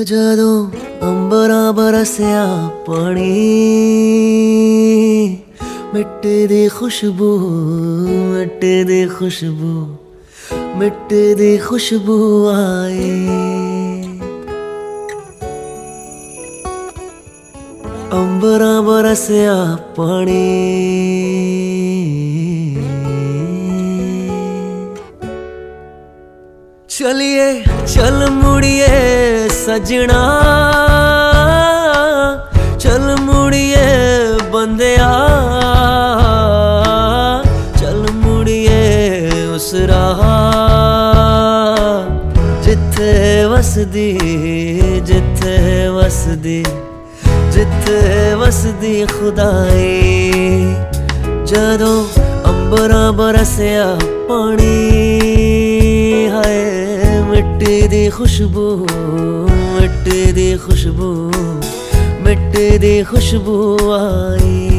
ਜਦੋਂ ਅੰਬਰਾਂ ਬਰਸਿਆ ਪਾਣੀ, ਮਿੱਟੀ ਦੀ ਖੁਸ਼ਬੂ, ਮਿੱਟੀ ਦੀ ਖੁਸ਼ਬੂ, ਮਿੱਟੀ ਦੀ ਖੁਸ਼ਬੂ ਆਏ ਅੰਬਰਾਂ ਬਰਸਿਆ ਪਾਣੀ ਚਲਿਏ ਚਲ ਮੁੜੀਏ ਸਜਣਾ ਚਲ ਮੁੜੀਏ ਬੰਦਿਆ ਚਲ ਮੁੜੀਏ ਉਸ ਰਾਹ ਜਿੱਥੇ ਵਸਦੀ ਜਿੱਥੇ ਵਸਦੀ ਜਿੱਥੇ ਵਸਦੀ ਖੁਦਾਈ ਜਦੋਂ ਅੰਬਰਾਂ ਬਰਸਿਆ ਪਾਣੀ ਹਾਏ ਮਿੱਟੀ ਦੀ ਖੁਸ਼ਬੂ ਮਿੱਟੀ ਦੀ ਖੁਸ਼ਬੂ ਮਿੱਟੀ ਦੀ ਖੁਸ਼ਬੂ ਆਈ।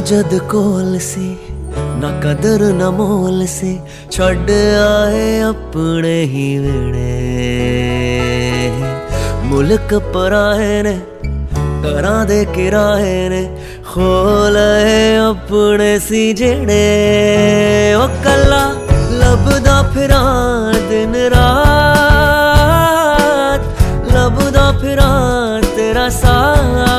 ਜਦ ਕੋਲ ਸੀ, ਨਾ ਕਦਰ, ਨਾ ਮੋਲ ਸੀ, ਛੱਡ ਆਏ ਆਪਣੇ ਹੀ ਵੇੜੇ ਮੁਲਕ ਪਰਾਏ ਨੇ, ਘਰਾਂ ਦੇ ਕਿਰਾਏ ਨੇ, ਖੋਲੇ ਆਪਣੇ ਸੀ ਜਿਹੜੇ। ਉਹ ਕੱਲਾ ਲੱਭਦਾ ਫਿਰਾਂ ਦਿਨ ਰਾਤ, ਲੱਭਦਾ ਫਿਰਾਂ ਤੇਰਾ ਸਾਥ।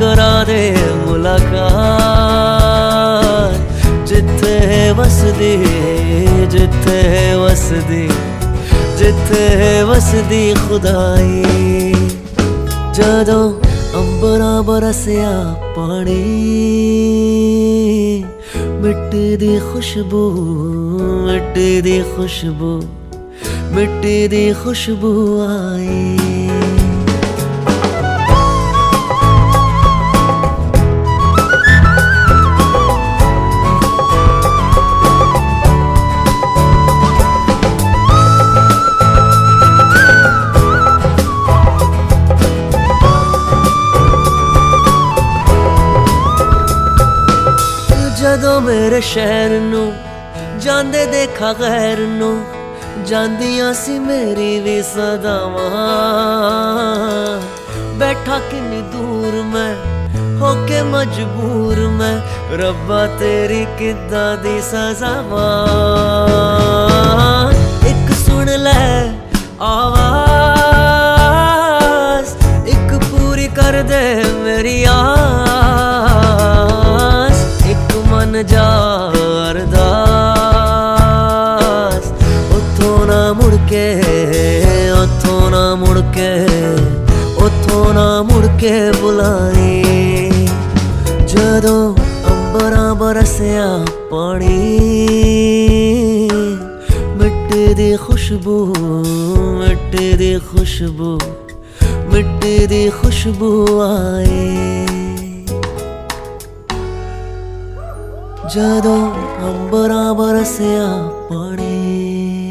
ਕਰਾ ਦੇ ਮੁਲਾਕਾਤ। ਜਿੱਥੇ ਵਸਦੀ ਜਿੱਥੇ ਵਸਦੀ ਜਿੱਥੇ ਵਸਦੀ ਖੁਦਾਈ। ਜਦੋਂ ਅੰਬਰਾਂ ਬਰਸਿਆ ਪਾਣੀ, ਮਿੱਟੀ ਦੀ ਖੁਸ਼ਬੂ, ਮਿੱਟੀ ਦੀ ਖੁਸ਼ਬੂ, ਮਿੱਟੀ ਦੀ ਖੁਸ਼ਬੂ ਆਈ। ਮੇਰੇ ਸ਼ਹਿਰ ਨੂੰ, ਜਾਂਦੇ ਦੇਖਾ ਗੈਰ ਨੂੰ, ਜਾਂਦੀਆਂ ਸੀ ਮੇਰੀ ਵੀ ਸਦਾਵਾਂ। ਬੈਠਾ ਕਿੰਨੀ ਦੂਰ ਮੈਂ, ਹੋ ਕੇ ਮਜਬੂਰ ਮੈਂ, ਰੱਬਾ ਤੇਰੀ ਕਿੱਦਾਂ ਦੀ ਸਜ਼ਾਵਾਂ। ਮੁੜ ਕੇ ਉਥੋਂ ਨਾ ਮੁੜ ਕੇ ਉੱਥੋਂ ਨਾ ਮੁੜ ਕੇ ਬੁਲਾਈ। ਜਦੋਂ ਅੰਬਰਾਂ ਬਰਸਿਆ ਪਾਣੀ, ਮਿੱਟੀ ਦੀ ਖੁਸ਼ਬੂ, ਮਿੱਟੀ ਦੀ ਖੁਸ਼ਬੂ, ਮਿੱਟੀ ਦੀ ਖੁਸ਼ਬੂ ਆਈ। ਜਦੋਂ ਅੰਬਰਾਂ ਬਰਸਿਆ ਪਾਣੀ